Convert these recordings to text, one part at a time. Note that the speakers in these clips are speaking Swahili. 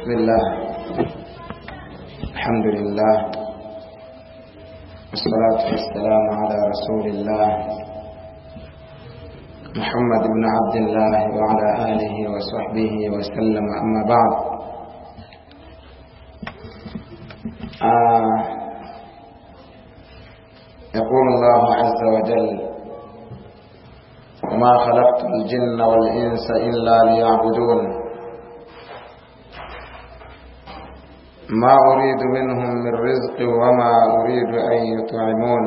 بسم الله. الحمد لله. والصلاة والسلام على رسول الله. محمد بن عبد الله وعلى آله وصحبه وسلم. أما بعد. آه. يقول الله عز وجل وما خلقت الجن والإنس إلا ليعبدون. ما أريد منهم من رزق وما أريد أن يطعمون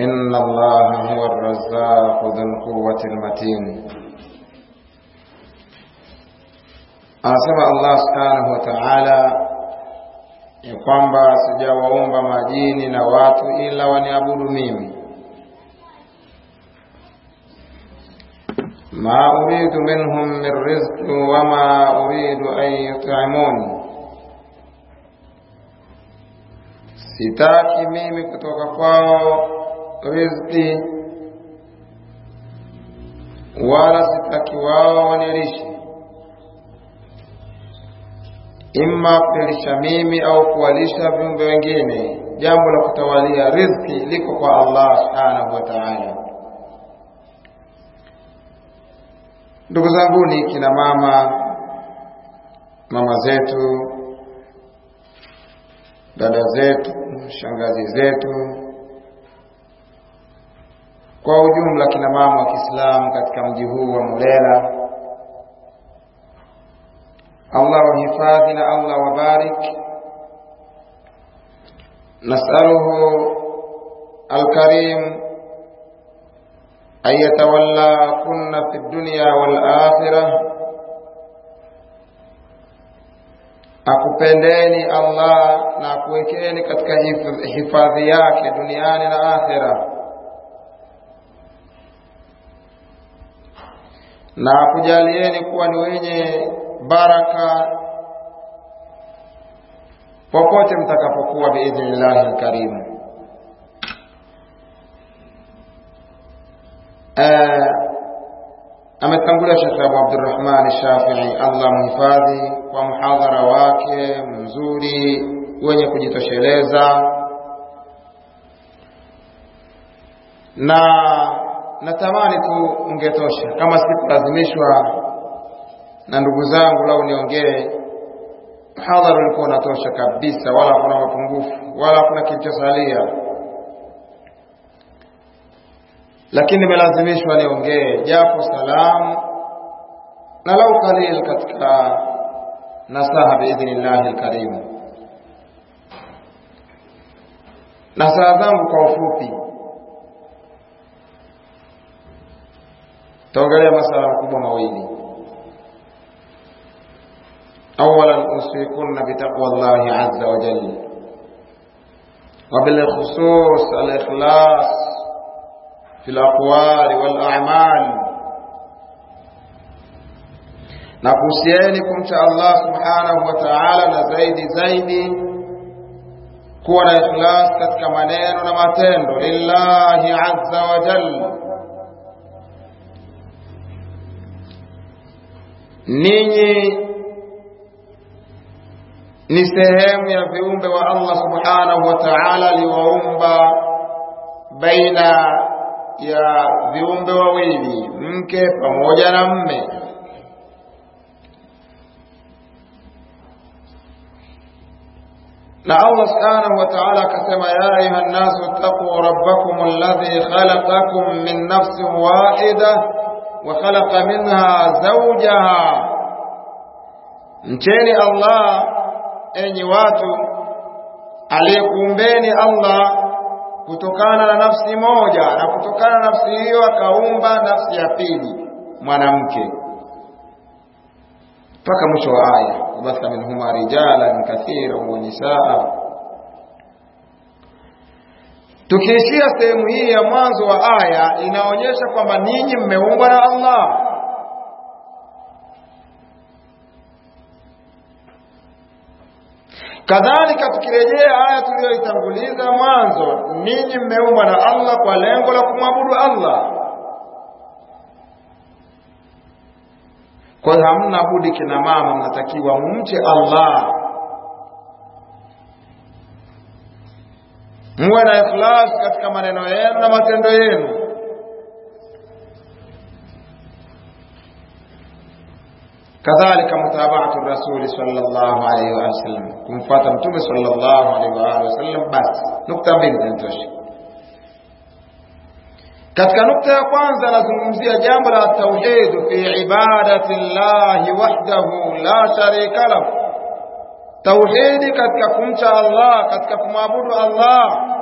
إن الله هو الرزاق ذو القوة المتين anasema Allah subhanahu wa ta'ala ya kwamba sijawaumba majini na watu ila waniabudu mimi ما أريد منهم من رزق وما أريد أن يطعمون sitaki mimi kutoka kwao riziki wala sitaki wao wanilishe imma kunilisha mimi au kuwalisha viumbe wengine jambo la kutawalia riziki liko kwa Allah subhanahu wa ta'ala Ndugu zanguni kina mama mama zetu dada zetu shangazi zetu. Kwa ujumla kina mama wa Kiislamu katika mji huu wa Mulela Allah wahifadhi na Allah wabarik. Nasaluhu alkarim أن يتولى كن في الدنيا والآخرة akupendeni Allah na akuwekeni katika hifadhi yake duniani na akhira, na akujalieni kuwa ni wenye baraka popote mtakapokuwa biidhnillahi lkarimu. Ametangulia Sheikh Abu Abdurrahman Shafii, Allah mhifadhi kwa mhadhara wake mzuri wenye kujitosheleza, na natamani tu ungetosha kama sikulazimishwa na ndugu zangu, lau niongee. Mhadhara ulikuwa unatosha kabisa, wala hakuna mapungufu wala hakuna kilichosalia lakini nimelazimishwa niongee japo salamu na lau kalil katika nasaha biidhnillahi alkarim. Nasaha zangu kwa ufupi, taongelea masala makubwa mawili. Awalan, usikunna bitaqwa llahi azza wa jalla, wa في الأقوال والأعمال na kuhusieni kumcha Allah subhanahu wa ta'ala, na zaidi zaidi kuwa na ikhlas katika maneno na matendo lillahi azza wa jalla. Ninyi ni sehemu ya viumbe wa Allah subhanahu wa ta'ala, aliwaumba baina ya viumbe wawili mke pamoja na mme. Na Allah subhanahu wa ta'ala akasema, ya ayuha nnasu ittaquu rabbakum alladhi khalaqakum min nafsin wahida wa khalaqa minha zawjaha, mcheni Allah enyi watu, aliyekuumbeni Allah kutokana na nafsi moja na kutokana na nafsi hiyo akaumba nafsi ya pili mwanamke. Mpaka mwisho wa aya wabatha minhuma rijalan kathira wa nisaa. Tukiishia sehemu hii ya mwanzo wa aya inaonyesha kwamba ninyi mmeumbwa na Allah kadhalika tukirejea aya tuliyoitanguliza mwanzo ninyi mmeumbwa na Allah kwa lengo la kumwabudu Allah. Kwa hiyo hamna budi kina mama mnatakiwa mumche Allah. Muwe na ikhlas katika maneno yenu na matendo yenu كذلك متابعة الرسول صلى الله عليه وسلم. كم فاتم صلى الله عليه وسلم بس نقطة بين تنتوش كتك نقطة قوانزة لازم جامرة التوحيد في عبادة الله وحده لا شريك له. توحيد كتك كنت الله كتك كمابود الله.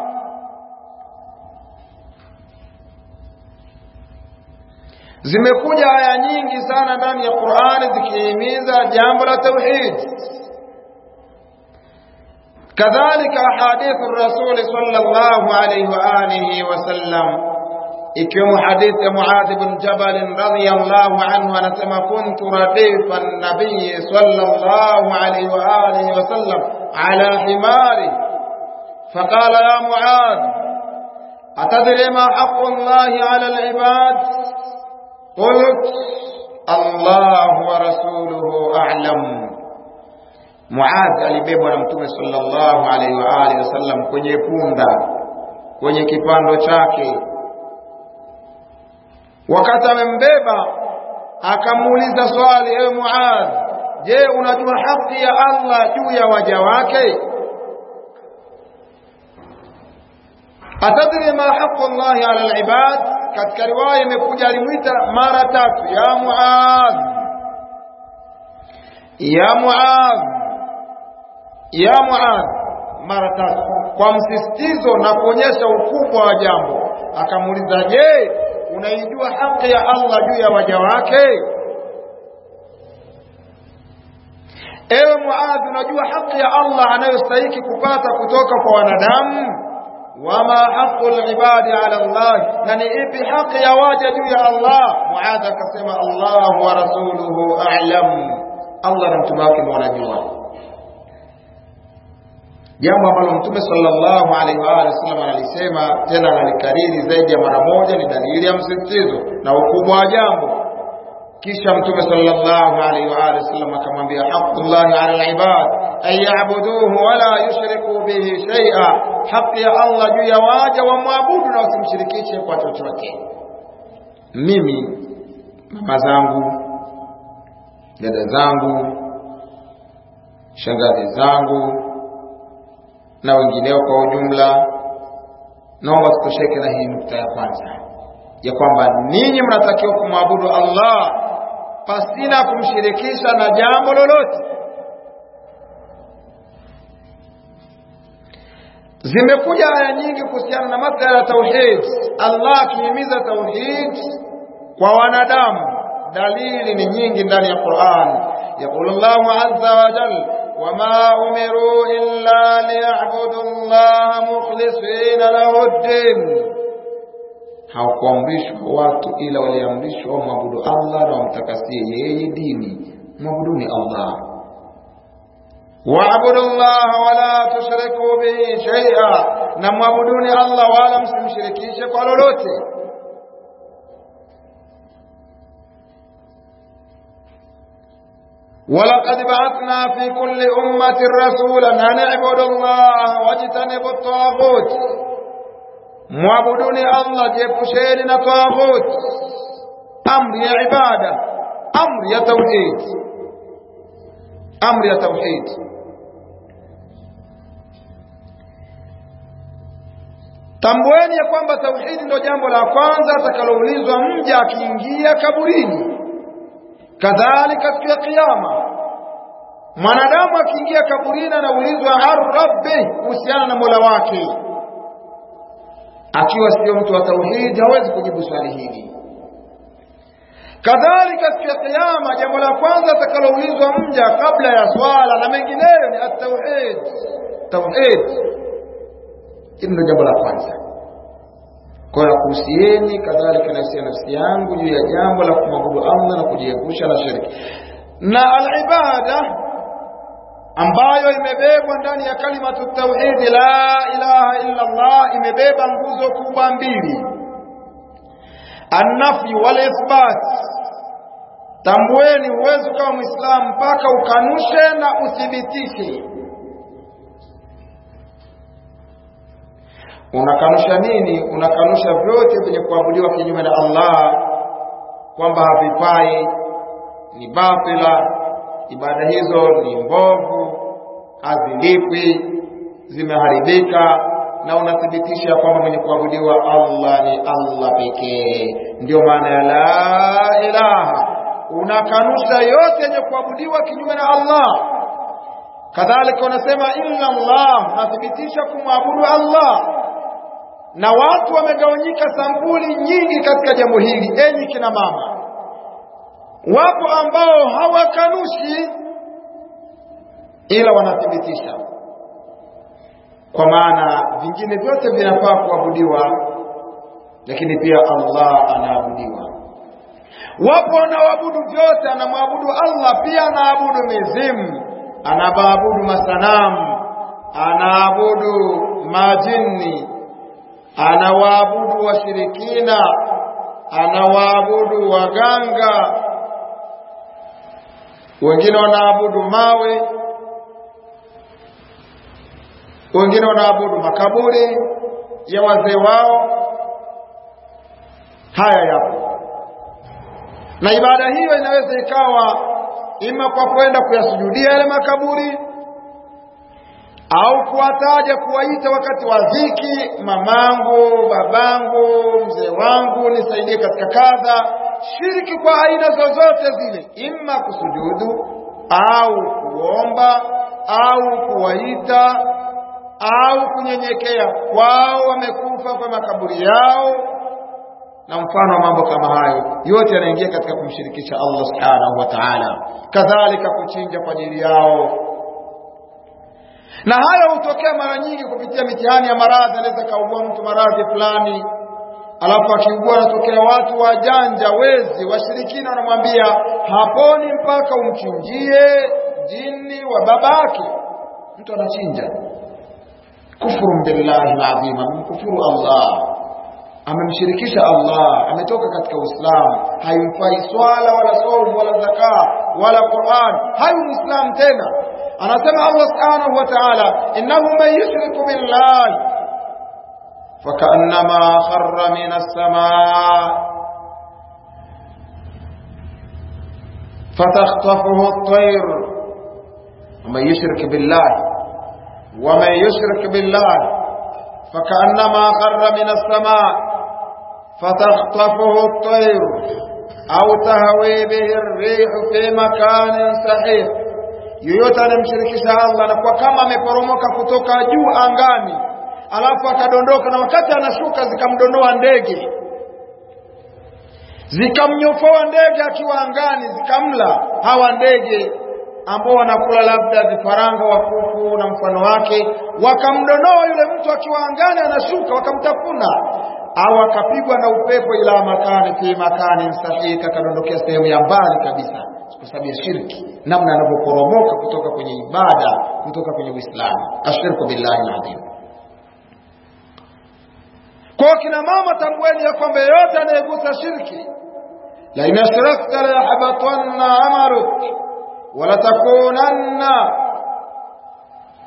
Zimekuja aya nyingi sana ndani ya Qur'ani zikihimiza jambo la tauhid kadhalika ahadithu rasul sallallahu alayhi wa alihi wasallam ikiwemo hadithi ya Muadh bin Jabal radhiyallahu anhu anasema kuntu radifa an-nabiy sallallahu alayhi wa alihi wasallam ala himari فقال يا معاذ أتدري ما حق الله على العباد قلت الله ورسوله أعلم Muadh alibebwa na Mtume sallallahu alaihi wa alihi wasallam kwenye punda kwenye kipando chake. Wakati amembeba akamuuliza swali, ewe Muadh, je, unajua haki ya Allah juu ya waja wake? Atadri ma haqu Allahi ala al-ibad? Katika riwaya imekuja alimwita mara tatu, ya Muadh, ya Muadh, ya Muadh, mara tatu, kwa msisitizo na kuonyesha ukubwa wa jambo. Akamuuliza, je, unaijua haki ya Allah juu ya waja wake? Ewe Muadh, unajua haki ya Allah anayostahiki kupata kutoka kwa wanadamu? وما حق العباد على الله؟ يعني إيه حق يا واجد يا الله. معاذ كسم الله ورسوله اعلم. الله لم تباك ولا جوا. جمع بلو أنتم صلى الله عليه وآله وسلم على لسيما تنا على الكريري زي جمع رموجة لدليل يمسكتزو نوكو مواجامو Kisha Mtume sallallahu alaihi wa alihi wasallam akamwambia haqqullahi ala al-ibad an ya'buduhu wa la yushriku bihi shay'a, haki ya Allah juu ya waja wamwabudu na wasimshirikishe kwa chochote. Mimi mama zangu, dada zangu, shangazi zangu na wengineo kwa ujumla, naomba tutosheke na hii nukta ya kwanza ya kwamba ninyi mnatakiwa kumwabudu Allah pasina kumshirikisha na jambo lolote. Zimekuja aya nyingi kuhusiana na masala ya tauhid, Allah akihimiza tauhid kwa wanadamu. Dalili ni nyingi ndani ya Qur'an. Yaqulu Allahu azza wa wama umiru illa liya'budu Allah mukhlisina lahu ad-din hawakuamrishwa watu ila waliamrishwa wamwabudu Allah na wamtakasie yeye dini. Mwabuduni Allah, waabudu Allah wala tushriku bihi shay'a, na mwabuduni Allah wala msimshirikishe kwa lolote. ولقد بعثنا في كل أمة رسولا أن اعبدوا الله واجتنبوا الطاغوت mwabuduni Allah, jiepusheni na taghut. Amri ya ibada, amri ya tauhid, amri ya tauhid. Tambueni ya kwamba tauhidi ndio jambo la kwanza atakaloulizwa mja akiingia kaburini. Kadhalika siku ya Kiyama, mwanadamu akiingia kaburini anaulizwa ar rabbi, kuhusiana na mola wake akiwa sio mtu wa tauhidi hawezi kujibu swali hili. Kadhalika siku ya Kiyama, jambo la kwanza atakaloulizwa mja kabla ya swala na mengineyo ni at-tauhid. Tauhid hili ndio jambo la kwanza. Kwa hiyo kuhusieni, kadhalika nafsi nafsi yangu juu ya jambo la kumwabudu Allah na kujiepusha na shirki na al-ibada ambayo imebebwa ndani ya kalimatu tauhid la ilaha illa Allah, imebeba nguzo kubwa mbili, annafi wal ithbat. tambueni huwezi kama mwislamu mpaka ukanushe na uthibitishe unakanusha nini? Unakanusha vyote vyenye kuabudiwa kinyume na allah kwamba havifai ni batila ibada hizo ni mbovu hazilipwi zimeharibika na unathibitisha kwamba mwenye kuabudiwa allah ni allah pekee? Ndio maana ya la ilaha. Unakanusha yote yenye kuabudiwa kinyume na allah. Kadhalika unasema illa allah unathibitisha kumwabudu allah. Na watu wamegawanyika sampuli nyingi katika jambo hili enyi kina mama. Wapo ambao hawakanushi ila wanathibitisha. Kwa maana vingine vyote vinafaa kuabudiwa lakini pia Allah anaabudiwa. Wapo wanaoabudu vyote anamwabudu Allah pia anaabudu mizimu. Anaabudu masanamu anaabudu majini anawaabudu washirikina anawaabudu waganga. Wengine wanaabudu mawe wengine wanaabudu makaburi ya wazee wao. Haya yapo. Na ibada hiyo inaweza ikawa ima kwa kwenda kuyasujudia yale makaburi au kuwataja kuwaita wakati wa dhiki mamangu babangu mzee wangu nisaidie katika kadha. Shiriki kwa aina zozote zile. Ima kusujudu au kuomba au kuwaita au kunyenyekea. Kwao wamekufa kwa makaburi yao. Na mfano wa mambo kama hayo yote yanaingia katika kumshirikisha Allah subhanahu wa ta'ala. Kadhalika kuchinja kwa ajili yao. Na hayo hutokea mara nyingi kupitia mitihani ya maradhi. Anaweza kaugua mtu maradhi fulani alafu akiugua anatokea watu wajanja wezi washirikina wanamwambia haponi mpaka umchinjie jini wa babake. Mtu anachinja كفر بالله العظيم. أمم كفر الله. أمم شركش الله. أمم توكا كتك وإسلام هاي ينفعي سوالة ولا صوم ولا زكاة ولا قرآن. هاي الإسلام تينا. أنا سمع الله سبحانه وتعالى إنه من يشرك بالله. فكأنما خر من السماء. فتخطفه الطير. ومن يشرك بالله. ومن يشرك بالله فكأنما خر من السماء فتخطفه الطير أو تهوي به الريح في مكان سحيق yoyote anamshirikisha Allah na kwa kama ameporomoka kutoka juu angani alafu akadondoka na wakati anashuka zikamdondoa ndege zikamnyofoa ndege akiwa angani zikamla hawa ndege ambao wanakula labda vifaranga wa kuku na mfano wake wakamdonoa yule mtu akiwa angani anashuka wakamtafuna. Au akapigwa na upepo ila makani fi makani sahika akadondokea sehemu ya mbali kabisa kwa sababu ya shirki namna anavyoporomoka kutoka kwenye ibada kutoka kwenye Uislamu. Ashirku billahi alazim. Kwa kina mama tambueni ya kwamba yeyote anayegusa shirki la in ashrakta la yahbatanna amaluk wala takunanna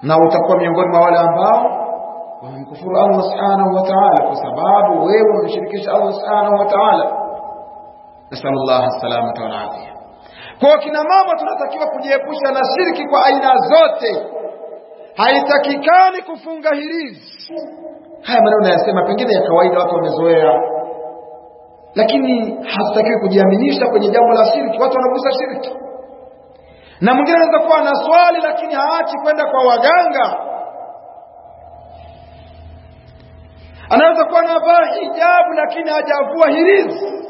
na utakuwa miongoni mwa wale ambao wamemkufuru Allah subhanahu wa ta'ala kwa sababu wewe umemshirikisha Allah subhanahu wa ta'ala. Nasallallahu salamata wal afia kwa kina mama tunatakiwa kujiepusha na shirki kwa aina zote. Haitakikani kufunga hirizi. Haya maneno nayasema pengine ya kawaida watu wamezoea. Lakini hatutakiwi kujiaminisha kwenye jambo la shirki. Watu wanagusa shirki na mwingine anaweza kuwa na swali lakini haachi kwenda kwa waganga. Anaweza kuwa anavaa hijabu lakini hajavua hirizi.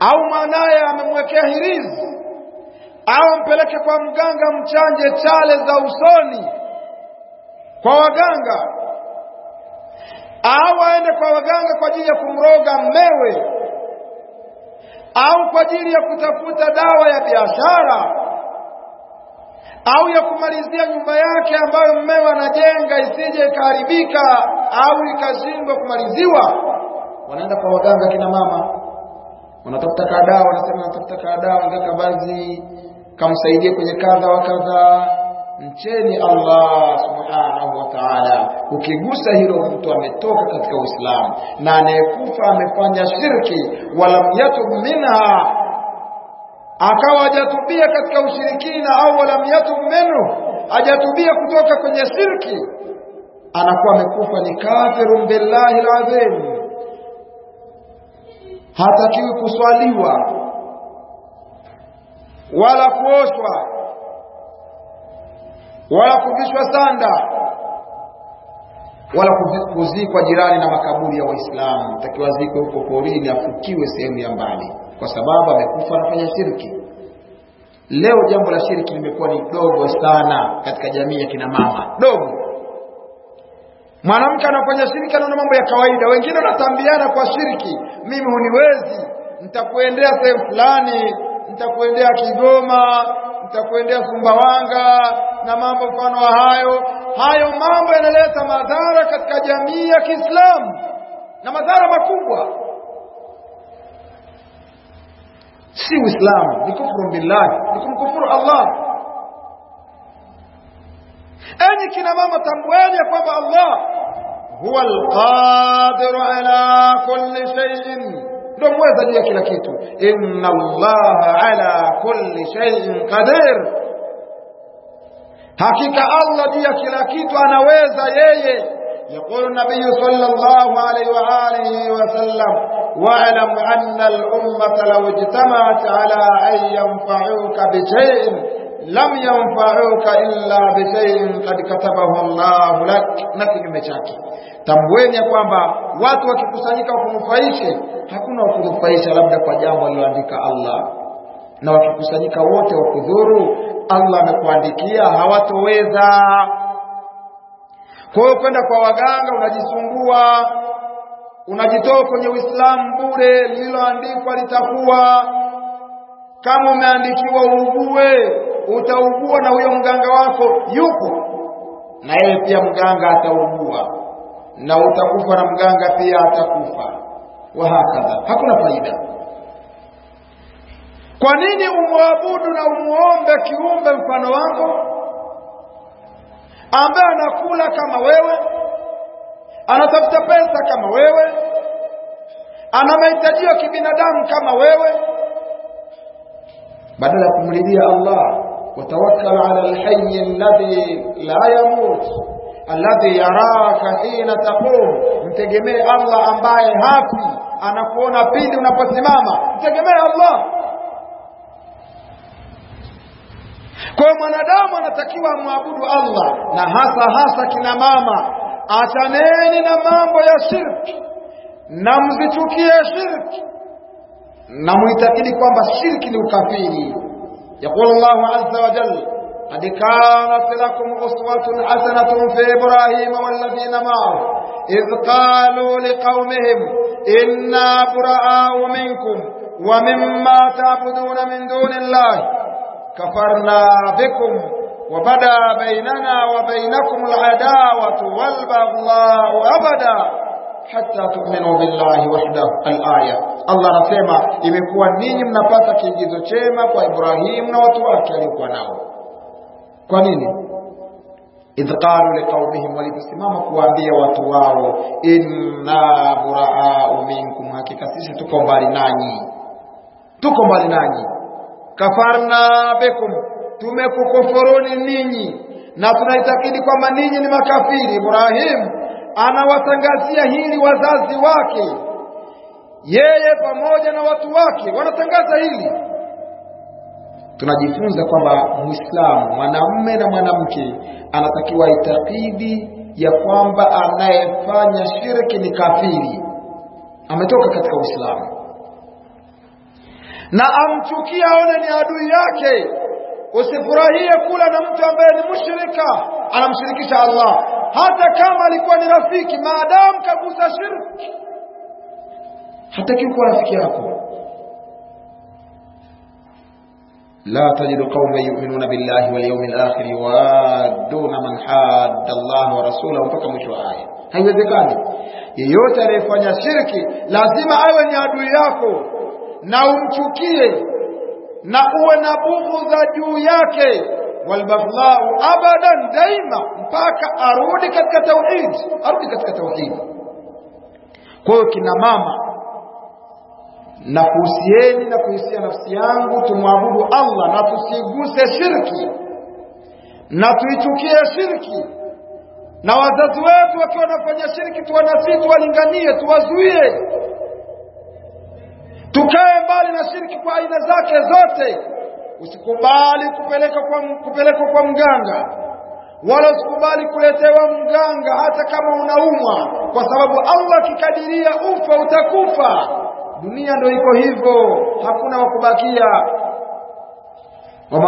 Au mwanaye amemwekea hirizi au mpeleke kwa mganga mchanje chale za usoni kwa waganga. Au aende kwa waganga kwa ajili ya kumroga mmewe au kwa ajili ya kutafuta dawa ya biashara au ya kumalizia nyumba yake ambayo mmewe anajenga isije ikaharibika au ikashindwa kumaliziwa. Wanaenda kwa waganga kina mama wanatafuta kadawa wanasema wanatafuta kadawa ngaka bazi kamsaidie kwenye kadha wa kadha mcheni Allah subhanahu wa ta'ala. Ukigusa hilo mtu ametoka katika Uislamu na anayekufa amefanya shirki walam yatub minha akawa hajatubia katika ushirikina au walam yatub minhu hajatubia kutoka kwenye shirki anakuwa amekufa ni kafirun billahi alazim. Hatakiwi kuswaliwa wala kuoshwa wala kuvishwa sanda wala kuzikwa jirani na makaburi ya Waislamu. Takiwa zikwe huko porini, afukiwe sehemu ya mbali, kwa sababu amekufa anafanya shirki. Leo jambo la shirki limekuwa ni dogo sana katika jamii ya kina mama, dogo. Mwanamke anafanya shirki, anaona mambo ya kawaida. Wengine wanatambiana kwa shirki, mimi huniwezi, nitakuendea sehemu fulani, nitakuendea Kigoma, nitakuendea Sumbawanga na mambo mfano hayo. Hayo mambo yanaleta madhara katika jamii ya Kiislamu na madhara makubwa. Si Uislamu, ni kufuru billahi, ni kumkufuru Allah. Enyi kina mama, tambueni ya kwamba Allah huwa alqadiru ala kulli shay'in ndio mweza juu ya kila kitu. Inna Allaha ala kulli shay'in qadir, hakika Allah juu ya kila kitu anaweza yeye. يقول النبي صلى الله عليه وآله وسلم واعلم أن الأمة لو اجتمعت على أن ينفعوك بشيء لم ينفعوك إلا بشيء قد كتبه الله لك na kinyume chake tambueni ya kwamba watu wakikusanyika wakunufaishe hakuna wakunufaisha labda kwa jambo aliloandika Allah na wakikusanyika wote wakudhuru Allah amekuandikia hawatoweza. Kwa hiyo kwenda kwa waganga unajisumbua unajitoa kwenye Uislamu bure lililoandikwa litakuwa. Kama umeandikiwa uugue utaugua na huyo mganga wako yupo. Na yeye pia mganga ataugua na utakufa na mganga pia atakufa. Wa hakadha hakuna faida kwa nini umwabudu na umuombe kiumbe mfano wako ambaye anakula kama wewe anatafuta pesa kama wewe ana mahitaji ya kibinadamu kama wewe? Badala ya kumlilia Allah watawakkal ala alhayy alladhi la yamut alladhi yaraka hina taqum mtegemee Allah ambaye hapi anakuona pindi unaposimama. Mtegemee Allah kwa mwanadamu anatakiwa amwabudu Allah na hasa hasa kina mama achaneni na mambo ya shirki na mzichukie shirki na muitakidi kwamba shirki ni ukafiri يقول الله عز وجل قد كانت لكم أسوة حسنة في إبراهيم والذين معه إذ قالوا لقومهم إنا براء منكم ومما تعبدون من دون الله كفرنا بكم وبدا بيننا وبينكم العداوة والبغضاء أبدا hatta tu'minu billahi wahdahu al-aya. Allah anasema imekuwa ninyi mnapata kiigizo chema kwa Ibrahim na watu wake aliokuwa nao. Kwa nini? idh qalu liqaumihim, waliposimama kuwaambia watu wao, inna buraau minkum, hakika sisi tuko mbali nanyi, tuko mbali nanyi. Kafarna bikum, tumekukufuruni ninyi. Na tunaitakidi kwamba ninyi ni makafiri. Ibrahim anawatangazia hili wazazi wake, yeye pamoja na watu wake. Wanatangaza hili. Tunajifunza kwamba Muislamu mwanamume na mwanamke anatakiwa itakidi ya kwamba anayefanya shirki ni kafiri, ametoka katika Uislamu, na amchukia, aone ni adui yake. Usifurahie kula na mtu ambaye ni mushrika, anamshirikisha Allah hata kama alikuwa ni rafiki, maadamu kagusa shirki, hatakiwi kuwa rafiki yako. la tajidu qauman yu'minuna billahi واليوم yawmil akhir من man hadda ورسوله mpaka mwisho wa aya. Haiwezekani. Yeyote anayefanya shirki lazima awe ni adui yako, na umchukie na uwe na bughudha juu yake. Walbaghdhau abadan daima mpaka arudi katika tauhid arudi katika tauhid. Kwa hiyo kina mama na kuhusieni na kuhusia nafsi yangu tumwabudu Allah na tusiguse shirki na tuichukie shirki. Na wazazi wetu wakiwa wanafanya shirki tuwanasii tuwalinganie tuwazuie tukae mbali na shirki kwa aina zake zote. Usikubali kupeleka kwa kupeleka kwa mganga. Wala usikubali kuletewa mganga hata kama unaumwa. Kwa sababu Allah kikadiria ufa utakufa. Dunia ndio iko hivyo. Hakuna wakubakia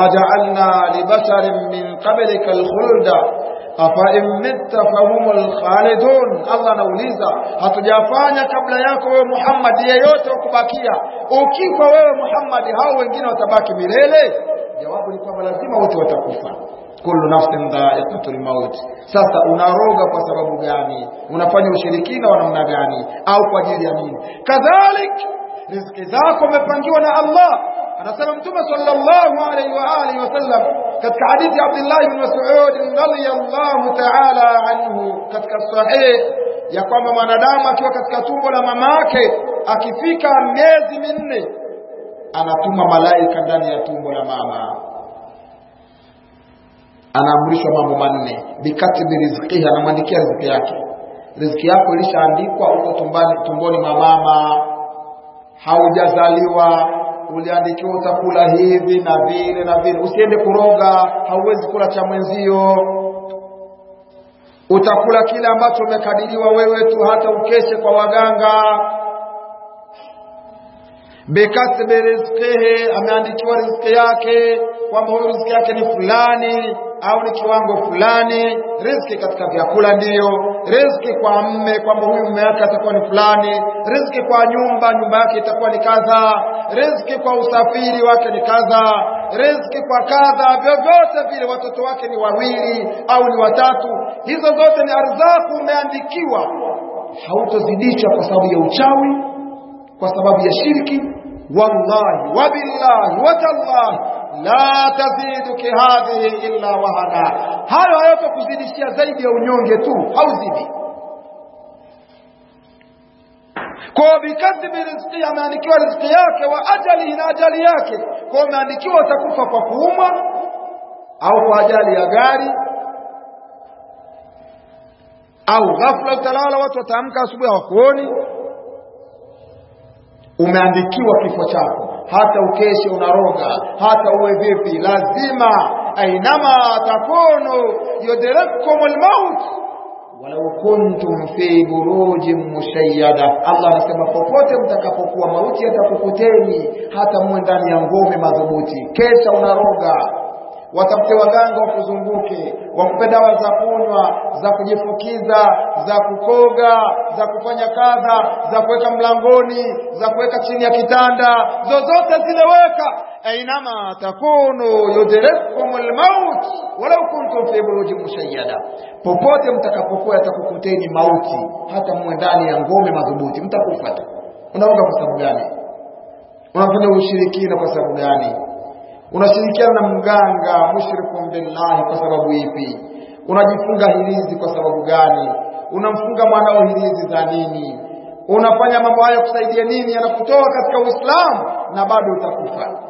ja'alna libasharin min qablikal khulda afa in fahumul khalidun. Allah anauliza hatujafanya kabla yako wewe Muhammad yeyote wakubakia ukifa wewe Muhammad hao wengine watabaki milele. Jawabu ni kwamba lazima wote watakufa. Kullu nafsin dha'iqatul maut. Sasa unaroga kwa sababu gani? Unafanya ushirikina wa namna gani? Au kwa ajili ya nini? Kadhalik riziki zako umepangiwa na Allah anasema mtume sallallahu alaihi wa alihi wasallam katika hadithi Abdullah ibn Mas'ud radhiyallahu ta'ala anhu katika sahih ya kwamba mwanadamu akiwa katika tumbo la mama yake akifika miezi minne anatuma malaika ndani ya tumbo la mama. Anaamrishwa mambo manne bikatibi rizqihi anamwandikia riziki yake. Riziki yako ilishaandikwa huko tumboni mwa mama haujazaliwa uliandikiwa utakula hivi na vile na vile. Usiende kuroga hauwezi kula cha mwenzio. Utakula kile ambacho umekadiriwa wewe tu hata ukeshe kwa waganga. Bikasbi rizqihi ameandikiwa riziki yake kwamba huyu riziki yake ni fulani au ni kiwango fulani. Riziki katika vyakula ndiyo. Riziki kwa mme kwamba huyu mme wake atakuwa ni fulani. Riziki kwa nyumba nyumba yake itakuwa ni kadha. Riziki kwa usafiri wake ni kadha. Riziki kwa kadha vyovyote vile watoto wake ni wawili au ni watatu. Hizo zote ni arzaku umeandikiwa. Hautozidishwa kwa sababu ya uchawi kwa sababu ya shirki. Wallahi wabillahi watallahi la taziduki hadhihi illa wahana. Hayo hayatokuzidishia zaidi ya unyonge tu hauzidi. Kwa bikadhibi rizqi ameandikiwa riziki yake wa ajali na ajali yake. Kwa ameandikiwa utakufa kwa kuumwa au kwa ajali ya gari au ghafla utalala watu wataamka asubuhi hawakuoni. Umeandikiwa kifo chako hata ukeshe unaroga hata uwe vipi lazima ainama takunu yudrikkum almaut. Walau kuntum fi burujin mushayyada. Allah anasema popote mtakapokuwa mauti yatakukuteni hata muwe ndani ya ngome madhubuti. Kesha unaroga watafute waganga wakuzunguke wakupe dawa za kunywa za kujifukiza za kukoga za kufanya kadha za kuweka mlangoni za kuweka chini ya kitanda. Zozote zileweka. Ainama takunu yudrikum almaut walau kuntum fi burujin mushayyada. Popote mtakapokuwa yatakukuteni mauti hata muwe ndani ya ngome madhubuti mtakufa tu. Unaoga kwa sababu gani? Unafanya ushirikina kwa sababu gani unashirikiana na mganga mushrikun billahi kwa sababu ipi? Unajifunga hirizi kwa sababu gani? Unamfunga mwanao hirizi za nini? Unafanya mambo hayo kusaidia nini? Yanakutoa katika uislamu na bado utakufa.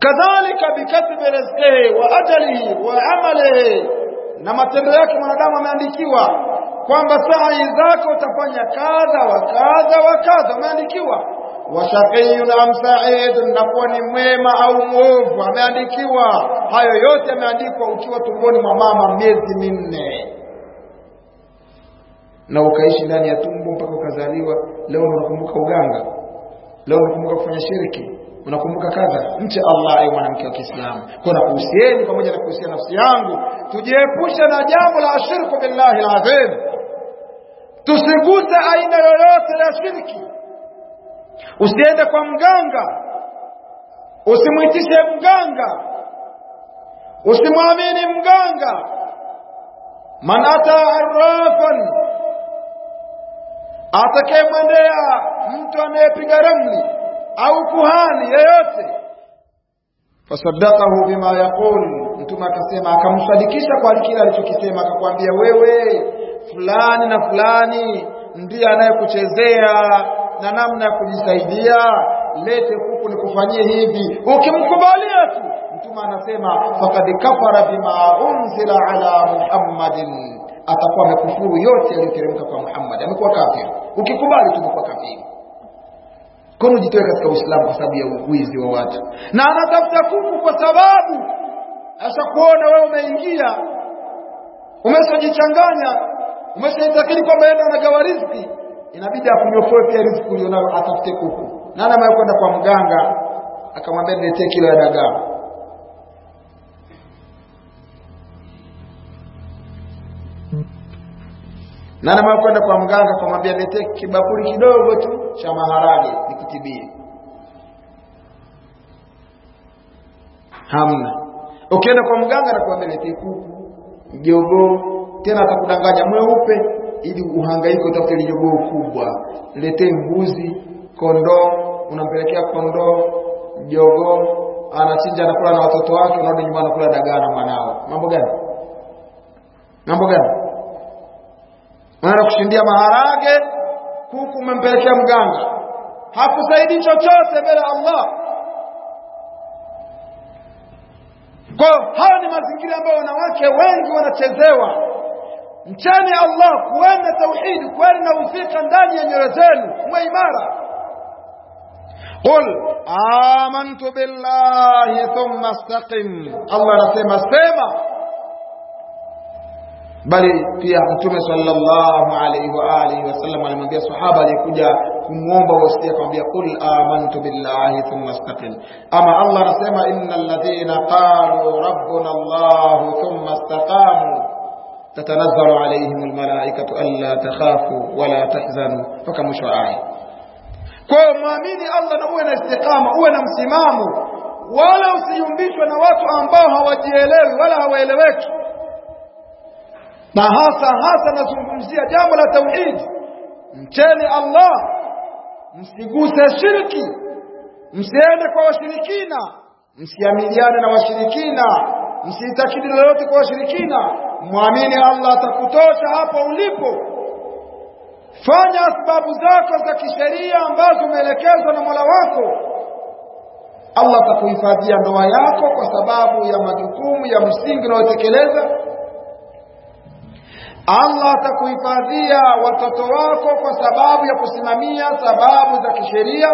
Kadhalika bikatbi rizqihi wa ajalihi wa amalihi. Na matendo yake mwanadamu ameandikiwa kwamba saa zako utafanya kadha wa kadha wa kadha. Umeandikiwa washaqiyun am sa'id nakuwa ni mwema au mwovu ameandikiwa. Hayo yote yameandikwa ukiwa tumboni mwa mama miezi minne. Na ukaishi ndani ya tumbo mpaka ukazaliwa leo unakumbuka uganga? Leo unakumbuka kufanya shirki unakumbuka kadha? Mche Allah ayu mwanamke wa Kiislamu. Kwa nakuhusieni pamoja na kuhusia nafsi yangu. Tujiepushe na jambo la ashirku billahi alazim. Tusiguse aina yoyote ya shirki usiende kwa mganga. Usimwitishe mganga. Usimwamini mganga. Man ata arrafan. Atakayemwendea mtu anayepiga ramli au kuhani yeyote. Fasaddaqahu bima yaqul. Mtume akasema akamsadikisha kwa kile alichokisema akakwambia wewe fulani na fulani ndiye anayekuchezea na namna ya kujisaidia lete huku nikufanyie hivi. Ukimkubalia tu mtume anasema faqad kafara bima unzila ala muhammadin. Atakuwa amekufuru yote yaliyoteremka kwa Muhammad. Amekuwa kafiri. Ukikubali tu umekuwa kafiri. Kono jitoe katika Uislamu kwa sababu ya uwizi wa watu? Na anatafuta kuku kwa sababu ashakuona wewe umeingia. Umeshajichanganya. Umeshaitakiri kwamba yeye anagawa riziki inabidi akunyofoe pia riziki ulionayo atafute kuku. Nani ambaye kwenda kwa mganga akamwambia niletee kilo ya dagaa. Nani ambaye kwenda kwa mganga akamwambia niletee kibakuli kidogo tu cha maharage nikitibie. Hamna. Ukienda kwa mganga anakuambia niletee kuku jogoo tena atakudanganya mweupe ili uhangaike utafute lijogoo kubwa. Letee mbuzi kondoo unampelekea kondoo jogoo anachinja anakula na watoto wake unarudi nyumbani anakula dagaa na mwanao. Mambo gani? Mambo gani? Unaenda kushindia maharage kuku umempelekea mganga. Hakusaidi chochote mbele Allah. Kwa haya ni mazingira ambayo wanawake wengi wanachezewa mchane الله kuwana tauhidi kuwana ufika ndani ya nyoyo zenu mwe imara. قل آمنت بالله ثم استقم الله نسيم استيما بل في أنتم صلى الله عليه وآله وسلم على مدية صحابة لكجا كموبا واستيقم يقول آمنت بالله ثم استقم أما الله نسيما إن الذين قالوا ربنا الله ثم استقاموا tatanazzalu عليهم الملائكة ألا تخافوا ولا mwisho wa aya. Kwa muamini Allah na uwe na istiqama uwe na msimamo. Wala usiyumbishwe na watu ambao hawajielewi wala hawaeleweki. Na hasa hasa nazungumzia jambo la tauhid. Mcheni Allah msiguse shirki. Msiende kwa washirikina. Msiamiliane na washirikina. Msiitakidi lolote kwa washirikina mwamini Allah atakutosha hapo ulipo. Fanya sababu zako za kisheria ambazo umeelekezwa na Mola wako. Allah atakuhifadhia ndoa yako kwa sababu ya majukumu ya msingi unayotekeleza. Allah atakuhifadhia watoto wako kwa sababu ya kusimamia sababu za kisheria.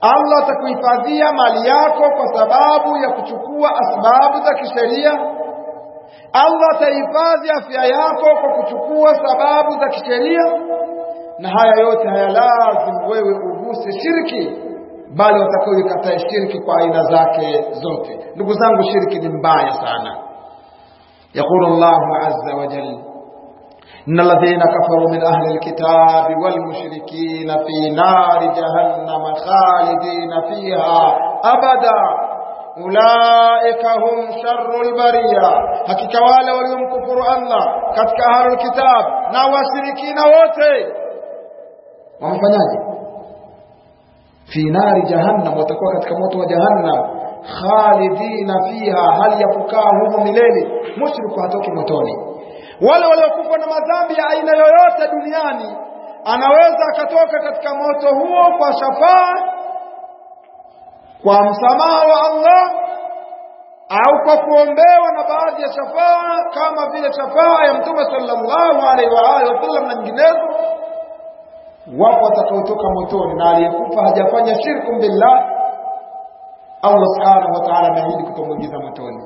Allah atakuhifadhia mali yako kwa sababu ya kuchukua asbabu za kisheria Allah atahifadhi afya yako kwa kuchukua sababu za kisheria na haya yote hayalazimu wewe uguse shirki bali watakaoikataa shirki kwa aina zake zote ndugu zangu shirki ni mbaya sana يقول الله عز وجل إن الذين كفروا من أهل الكتاب والمشركين في نار جهنم خالدين فيها أبدا ulaika hum sharrul bariya, hakika wale waliomkufuru Allah katika ahlul kitab na washirikina wote wamefanyaje? fi nari jahannam, watakuwa katika moto wa jahannam khalidina fiha, hali ya kukaa humo milele, mushriku hatoki motoni. Wale waliokufa na madhambi ya aina yoyote duniani, anaweza akatoka katika moto huo kwa shafaa kwa msamaha wa Allah au kwa kuombewa na baadhi ya shafaa kama vile shafaa ya mtume sallallahu alaihi wa alihi wasallam na nyinginezo wapo watakaotoka motoni na aliyekufa hajafanya shirku billah Allah subhanahu wa ta'ala ameahidi kutomwingiza motoni.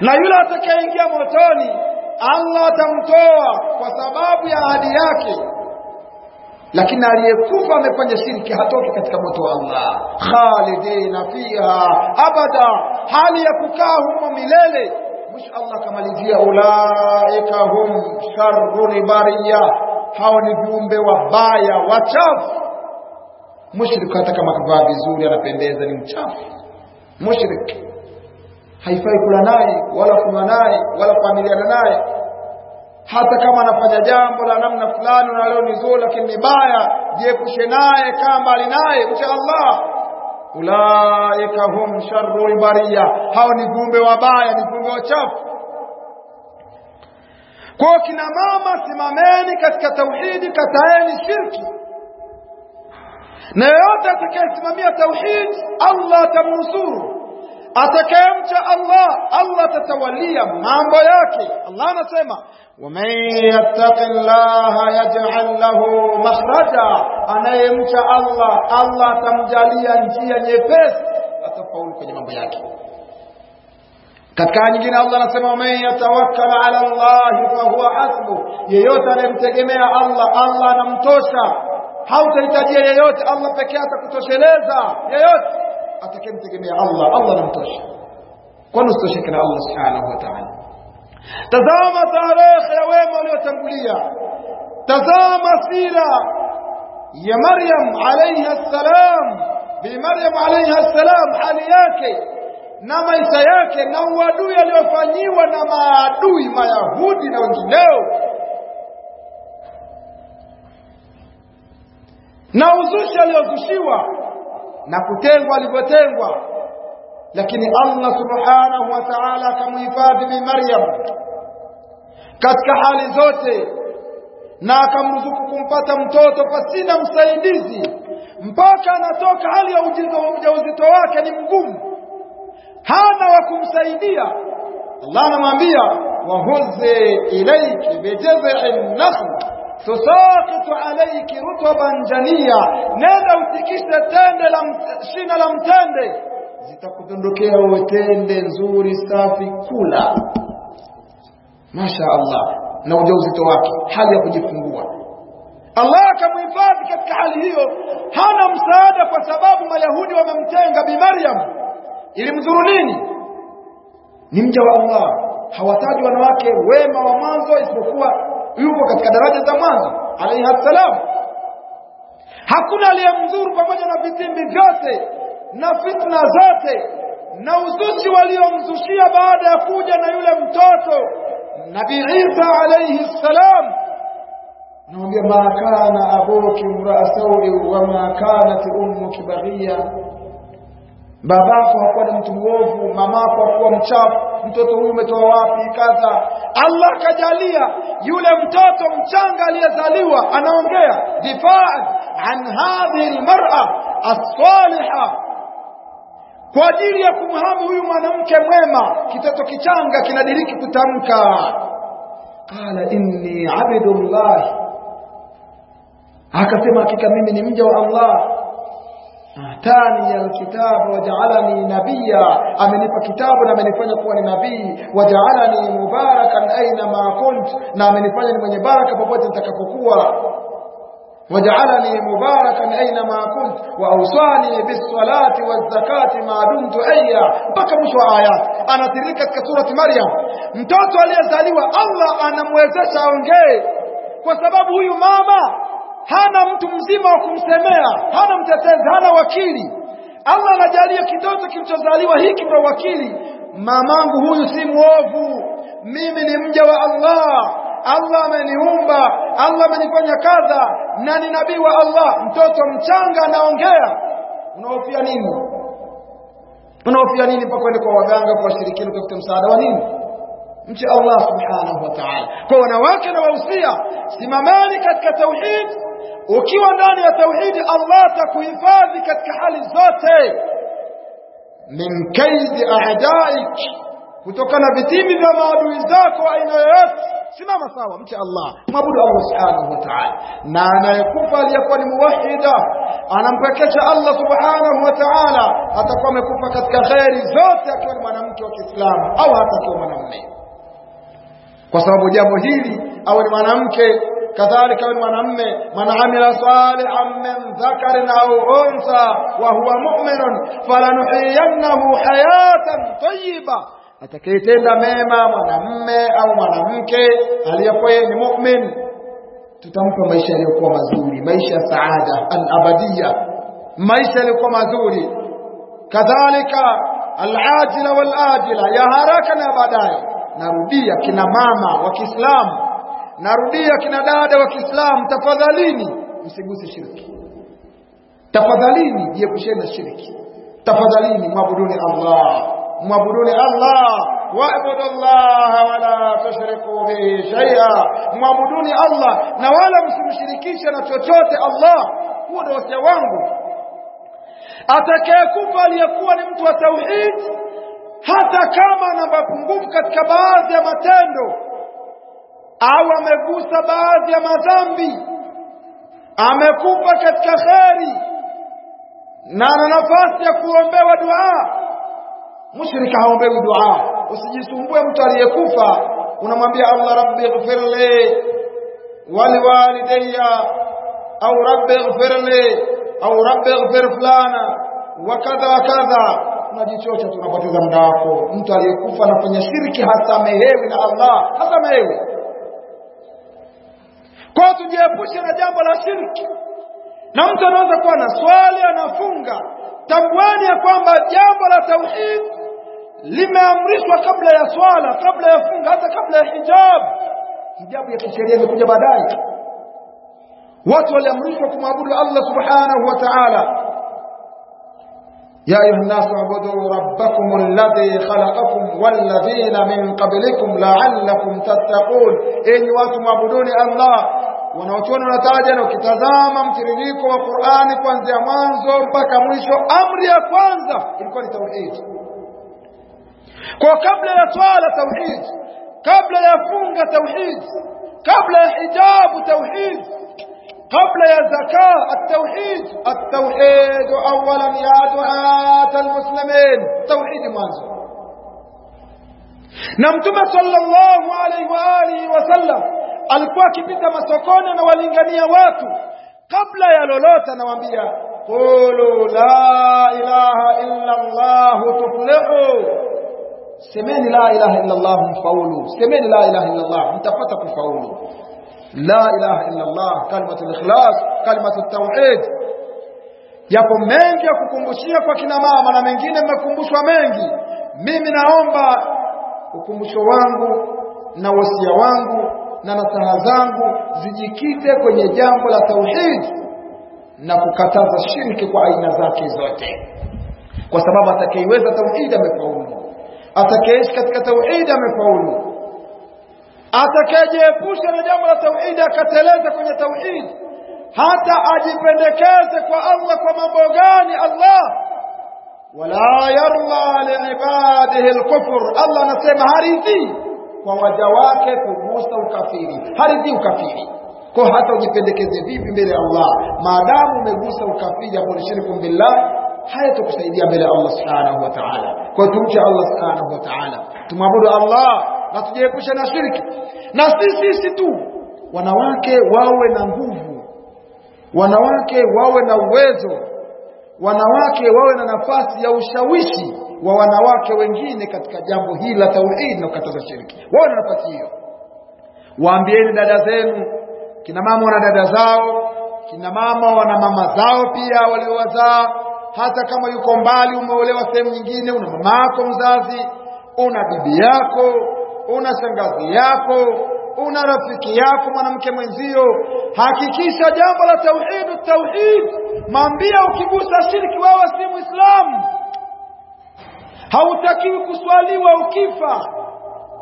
Na yule atakayeingia motoni Allah atamtoa kwa sababu ya ahadi yake lakini aliyekufa amefanya shirki hatoki katika moto wa Allah. Khalidina fiha abada. Hali ya kukaa humo milele. Mwisho Allah akamalizia, ulaika hum sharrul bariya hao ni viumbe wabaya wachafu. Mushrik hata kama kavaa vizuri anapendeza ni mchafu. Mushrik. Haifai kula naye wala kunywa naye wala kuamiliana naye hata kama anafanya jambo la namna fulani na leo ni zuri lakini ni baya jiepushe naye kaa mbali naye? Mcha Allah. Ulaika hum sharrul bariya. Hao ni viumbe wabaya ni viumbe wachafu. Kwa kina mama simameni katika tauhidi kataeni shirki. Na yoyote atakayesimamia tauhidi Allah atamnusuru atakayemcha Allah Allah atatawalia mambo yake. Allah anasema waman yattaqillaha yaj'al lahu makhraja anayemcha Allah Allah atamjalia njia nyepesi atafaulu kwenye mambo yake. Katika nyingine Allah anasema waman yatawakkal ala Allah fa huwa hasbu yeyote anayemtegemea Allah Allah anamtosha. Hautahitajia yeyote Allah pekee atakutosheleza yeyote. Atakayemtegemea Allah Allah anamtosha kwani usitosheke na Allah subhanahu wa ta'ala tazama tarehe ya wema waliotangulia tazama sira ya Maryam alayha salam bi Maryam alayha salam hali yake na maisha yake na uadui aliofanyiwa na maadui mayahudi na wengineo na uzushi aliozushiwa na kutengwa alivyotengwa. Lakini Allah subhanahu wa ta'ala akamhifadhi bi Maryam katika hali zote na akamruzuku kumpata mtoto pasina msaidizi mpaka anatoka hali ya ujauzito wake ni mgumu hana wa kumsaidia. Allah anamwambia wahuzi ilayki bijaz'in nakhl tusaqitu alayki rutuban janiya. Nenda utikishe tende la shina la mtende. Zitakudondokea wewe tende nzuri safi kula. Masha Allah na ujauzito wake. Hali ya kujifungua. Allah akamhifadhi katika hali hiyo. Hana msaada kwa sababu mayahudi wamemtenga bi Maryam. Ilimdhuru nini? Ni mja wa Allah. Hawataji wanawake wema wa mwanzo isipokuwa yupo katika daraja za mwanzo alayhi salam. Hakuna aliyemdhuru pamoja na vitimbi vyote na fitna zote na uzushi waliomzushia baada ya kuja na yule mtoto nabi Isa alayhi salam. Anamwambia ma kana abuki mra'asawi wa ma kanat ummuki baghiya babako hakuwa ni mtu mwovu mamako hakuwa mchafu mtoto huyu umetoa wapi kadha Allah akajalia yule mtoto mchanga aliyezaliwa anaongea difaan an hadhihi almar'a as-salihah kwa ajili ya kumhamu huyu mwanamke mwema kitoto kichanga kinadiriki kutamka. Qala inni abdullah akasema hakika mimi ni mja wa Allah atani alkitaba waja'alani nabiyya amenipa kitabu na amenifanya kuwa ni nabii waja'alani mubarakan aina ma kunt na amenifanya ni mwenye baraka popote nitakapokuwa وجعلني مباركا اينما كنت واوصاني بالصلاه والزكاه ما دمت حيا mpaka mwisho wa aya anatirika katika surati maryam mtoto aliyezaliwa Allah anamwezesha aongee kwa sababu huyu mama hana mtu mzima wa kumsemea hana mtetezi hana wakili Allah anajalia kitoto kilichozaliwa hiki ndio wakili mamangu huyu si mwovu mimi ni mja wa Allah Allah ameniumba, Allah amenifanya kadha na ni nabii wa Allah. Mtoto mchanga anaongea, unahofia nini? Unahofia nini mpaka kwenda kwa waganga, kwa washirikina, kutafuta msaada wa nini? Mche Allah subhanahu wa ta'ala. Kwa wanawake na wahusia, simamani katika tauhid. Ukiwa ndani ya tauhidi, Allah atakuhifadhi katika hali zote, min kaidi a'daik, kutokana vitimbi vya maadui zako aina yoyote. Simama sawa mche Allah. Mwabudu Allah subhanahu wa ta'ala. Na anayekufa aliyekuwa ni muwahida anampekesha Allah subhanahu wa ta'ala atakuwa amekufa katika khairi zote akiwa ni mwanamke wa Kiislamu au hata akiwa mwanamume kwa sababu jambo hili awe ni mwanamke kadhalika awe ni mwanamume man amila salihan min dhakarin au untha wa huwa mu'minun falanuhiyannahu hayatan tayyiba atakayetenda mema mwanamme au mwanamke aliyekuwa ni mu'min tutampa maisha yaliyokuwa mazuri maisha ya saada al-abadiyya maisha yaliyokuwa mazuri kadhalika al-ajila wal-ajila ya haraka na baadaye narudia kina mama wa Kiislamu. Narudia kina dada wa Kiislamu tafadhalini msiguse shirki. Tafadhalini jiepusheni na shirki. Tafadhalini mwabuduni Allah. Mwabuduni Allah. Waabudu llaha wala tushriku bihi shaia, mwabuduni Allah. Na wala msimshirikishe na chochote Allah. Huo ndio wasia wangu. Atakayekufa aliyekuwa ni mtu wa tauhid hata kama ana mapungufu katika baadhi ya matendo au amegusa baadhi ya madhambi amekufa katika kheri na ana nafasi ya kuombewa dua mushrika haombewi dua. Usijisumbue mtu aliyekufa unamwambia Allah rabbi ighfirli waliwalidayya au rabbi ighfirli au rabbi ighfir fulana wa kadha wa kadha unajichocha tunapoteza muda wako. Mtu aliyekufa anafanya shirki hasamehewi na Allah hasamehewi kwa tujiepushe na jambo la shirki. Na mtu anaweza kuwa na swali anafunga. Tambuani ya kwamba jambo la tauhid limeamrishwa kabla ya swala kabla ya funga hata kabla ya hijab. Hijabu ya kisheria imekuja baadaye. Watu waliamrishwa kumwabudu Allah subhanahu wa ta'ala يا أيها الناس اعبدوا ربكم الذي خلقكم والذين من قبلكم لعلكم تتقون. إيه إن واتم عبدوني الله ونوتون نتاجا وكتزاما تريدكم القرآن كوانزي أمانزو بك مريشو أمري أكوانزا إن كوانزي توحيد. kwa kabla ya swala tauhidi kabla ya funga tauhidi قبل يا زكاة التوحيد التوحيد أولا يا دعاة المسلمين توحيد ما نمتم صلى الله عليه وآله وسلم الكواكي بيتا مسكونا والإنجانية واتو قبل يا لولوتا نوانبيا قولوا لا إله إلا الله تفلحوا سمين لا إله إلا الله فولوا سمين لا إله إلا الله انت فتك la ilaha illa Allah kalimatu ikhlas kalimatu tauhid yapo mengi ya kukumbushia kwa kina mama na mengine mmekumbushwa mengi. Mimi naomba ukumbusho wangu na wasia wangu na nasaha zangu zijikite kwenye jambo la tauhid na kukataza shirki kwa aina zake zote. Kwa sababu atakayeweza tauhid amefaulu. Atakayeishi katika tauhid amefaulu atakayejiepusha na jambo la tauhidi akateleza kwenye tauhidi. Hata ajipendekeze kwa Allah kwa mambo gani? Allah. Wala yarda liibadihi alkufr. Allah anasema haridhi kwa waja wake kugusa ukafiri. Haridhi ukafiri. Kwa hata ujipendekeze vipi mbele ya Allah? Maadamu umegusa ukafiri ni shirku billah hayatakusaidia mbele ya Allah subhanahu wa ta'ala. Kwa tumche Allah subhanahu wa ta'ala. Tumwabudu Allah na tujiepushe na shirki. Na si sisi tu wanawake wawe na nguvu. Wanawake wawe na uwezo. Wanawake wawe na nafasi ya ushawishi wa wanawake wengine katika jambo hili la tauhid na kukataza shirki. Wawe na nafasi hiyo. Waambieni dada zenu kina mama wana dada zao kina mama wana mama zao pia waliowazaa. Hata kama yuko mbali umeolewa sehemu nyingine una mama yako mzazi una bibi yako una shangazi yako una rafiki yako mwanamke mwenzio hakikisha jambo la tauhid tauhid. Mwambia ukigusa shirki wewe si muislamu. Hautakiwi kuswaliwa ukifa.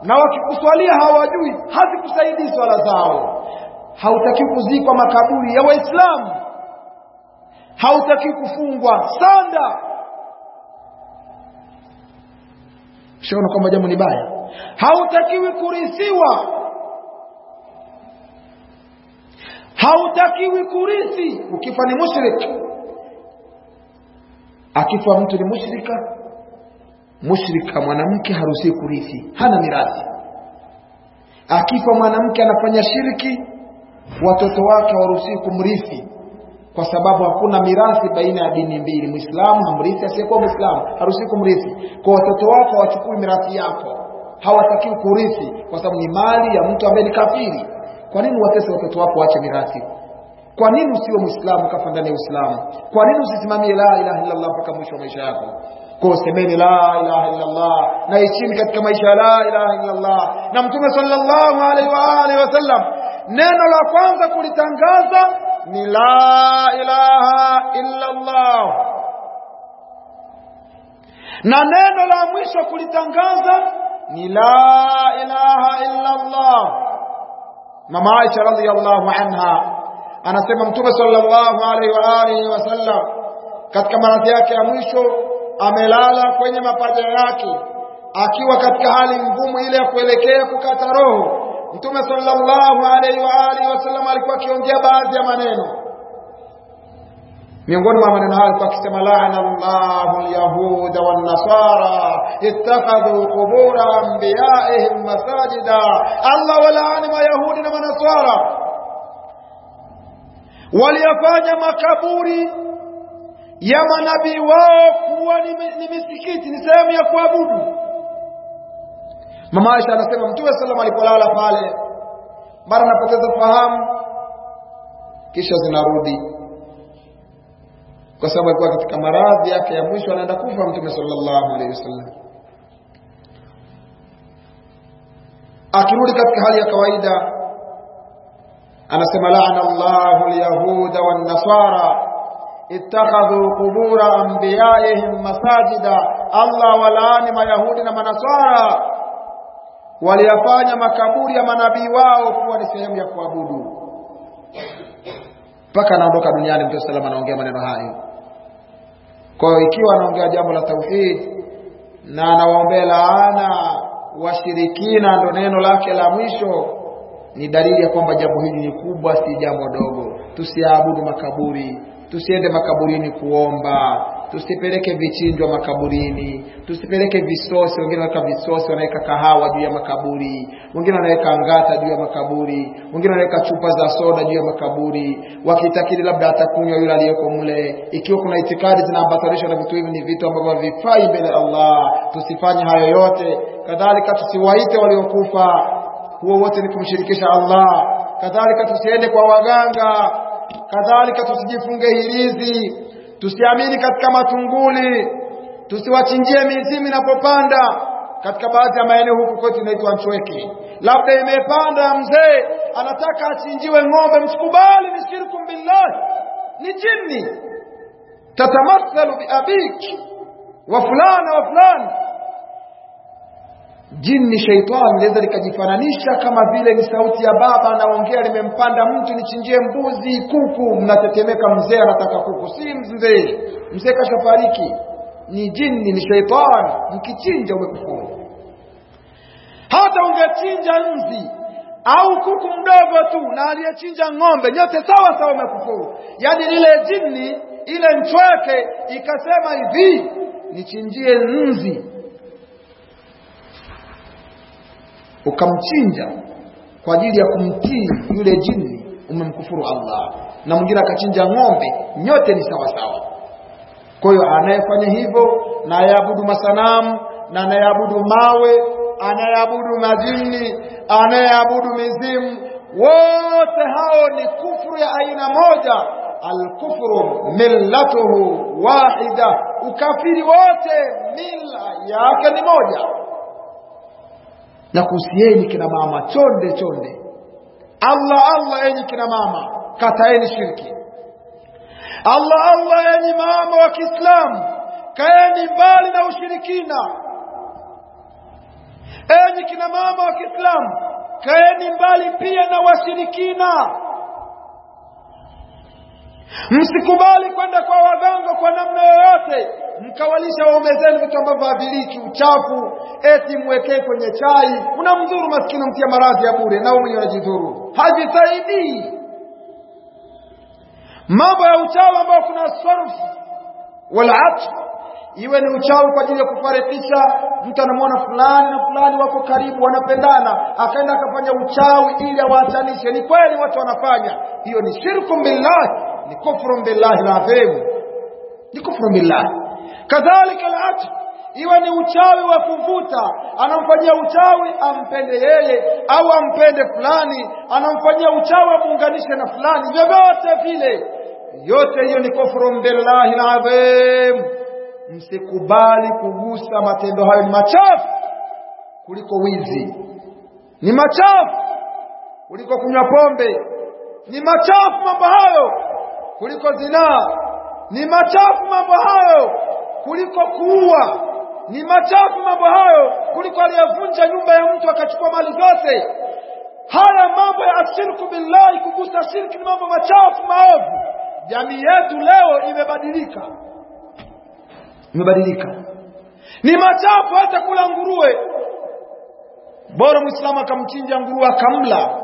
Na wakikuswalia hawajui hazikusaidii swala zao. Hautakiwi kuzikwa makaburi ya waislamu. Hautakiwi kufungwa sanda. Shaona kwamba jambo ni baya hautakiwi kurithiwa. Hautakiwi kurithi ukifa ni mushrik. Akifa mtu ni mushrika mushrika mwanamke haruhusiwi kurithi hana mirathi. Akifa mwanamke anafanya shiriki watoto wake hawaruhusiwi kumrithi kwa sababu hakuna mirathi baina ya dini mbili muislamu hamrithi asiyekuwa muislamu haruhusiwi kumrithi. Kwa watoto wako hawachukui mirathi yako hawatakiwi kurithi kwa sababu ni mali ya mtu ambaye ni kafiri. Kwa nini watese watoto wako waache mirathi? Kwa nini usiwe muislamu kafa ndani ya uislamu? Kwa nini usisimamie la ilaha illa allah mpaka mwisho wa maisha yako? Kwa semeni la ilaha illa allah na ichini katika maisha ya la ilaha illa allah na mtume sallallahu alaihi wa alihi wasallam neno la kwanza kulitangaza ni la ilaha illa Allah na neno la mwisho kulitangaza ni la ilaha illa Allah mama Aisha radhiyallahu anha anasema mtume sallallahu alaihi wa alihi wasallam katika maradhi yake ya mwisho amelala kwenye mapaja yake akiwa katika hali ngumu ile ya kuelekea kukata roho. Mtume sallallahu alaihi wa alihi wasallam alikuwa akiongea baadhi ya maneno miongoni mwa maneno hayo alikuwa akisema laana Allahu lyahuda wan nasara ittakhadhu qubura anbiyaihim masajida. Allah walaani mayahudi na manasara waliyafanya makaburi ya manabii wao kuwa ni, ni misikiti ni sehemu ya kuabudu. Mama Aisha anasema mtume sallam alipolala pale mara anapoteza fahamu kisha zinarudi kwa sababu alikuwa katika maradhi yake ya mwisho anaenda kufa mtume sallallahu alaihi wasallam. Akirudi katika hali ya kawaida anasema laana Allahu alyahuda wan nasara ittakhadhu qubura anbiyaihim masajida Allah walaani mayahudi na manasara waliyafanya makaburi ya manabii wao kuwa ni sehemu ya kuabudu. Mpaka anaondoka duniani mtume salama anaongea maneno hayo kwa hiyo ikiwa anaongea jambo la tauhid na anawaombea laana washirikina ndo neno lake la mwisho ni dalili ya kwamba jambo hili ni kubwa si jambo dogo. Tusiabudu makaburi tusiende makaburini kuomba tusipeleke vichinjwa makaburini tusipeleke visosi wengine wanaweka visosi wanaweka kahawa juu ya makaburi wengine wanaweka ngata juu ya makaburi wengine wanaweka chupa za soda juu ya makaburi wakitakiri labda atakunywa yule aliyeko mle ikiwa kuna itikadi zinaambatanishwa na vitu hivi ni vitu ambavyo vifai mbele ya Allah. Tusifanye hayo yote. Kadhalika tusiwaite waliokufa huo wote ni kumshirikisha Allah. Kadhalika tusiende kwa waganga. Kadhalika tusijifunge hirizi tusiamini katika matunguli tusiwachinjie mizimu inapopanda. Katika baadhi ya maeneo huku kwetu inaitwa mchweke labda imepanda mzee anataka achinjiwe ng'ombe msikubali ni billahi. Ni jini tatamathalu biabiki wa fulana wa fulani jini ni sheitani linaweza likajifananisha kama vile ni sauti ya baba anaongea limempanda mtu nichinjie mbuzi kuku mnatetemeka mzee anataka kuku. Si mzee mzee kashafariki. Ni jini ni sheitani mkichinja umekufuru hata ungechinja nzi au kuku mdogo tu na aliyechinja ng'ombe nyote sawa sawa umekufuru yaani lile jini ile nchweke ikasema hivi nichinjie nzi ukamchinja kwa ajili ya kumtii yule jini umemkufuru Allah. Na mwingine akachinja ng'ombe nyote ni sawa sawa kwa hiyo anayefanya hivyo na ayabudu masanamu na anayeabudu mawe anayeabudu majini anayeabudu mizimu wote hao ni kufuru ya aina moja. Alkufru millatuhu wahida. Ukafiri wote mila yake ni moja na kuhusieni kina mama chonde chonde. Allah Allah enyi kina mama kataeni shirki Allah Allah enyi mama wa Kiislamu kaeni mbali na ushirikina. Enyi kina mama wa Kiislamu kaeni mbali pia na washirikina msikubali kwenda kwa waganga kwa namna yoyote. Mkawalisha waume zenu vitu ambavyo haviliki uchafu eti mwekee kwenye chai. Unamdhuru maskini mtia maradhi ya bure nao mwenyewe unajidhuru. Havisaidii mambo ya uchawi ambao kuna sarf walatf iwe ni uchawi kwa ajili ya kufarikisha mtu anamwona fulani na fulani wako karibu wanapendana akaenda akafanya uchawi ili awaachanishe. Ni kweli watu wanafanya. Hiyo ni shirku billahi ni kufru billahi alazim. Ni kufru billahi. Kadhalika alati iwe ni uchawi wa kuvuta. Anamfanyia uchawi ampende yeye au ampende fulani. Anamfanyia uchawi amuunganishe na fulani. Vyovyote vile. Yote hiyo ni kufru billahi alazim. Msikubali kugusa matendo hayo. Ni machafu kuliko wizi. Ni machafu kuliko kunywa pombe. Ni machafu mambo hayo kuliko zinaa. Ni machafu mambo hayo kuliko kuua. Ni machafu mambo hayo kuliko aliyevunja nyumba ya mtu akachukua mali zote. Haya mambo ya ashirku billahi kugusa shirki ni mambo machafu maovu. Jamii yetu leo imebadilika. Imebadilika. Ni machafu hata kula nguruwe. Bora muislamu akamchinja nguruwe akamla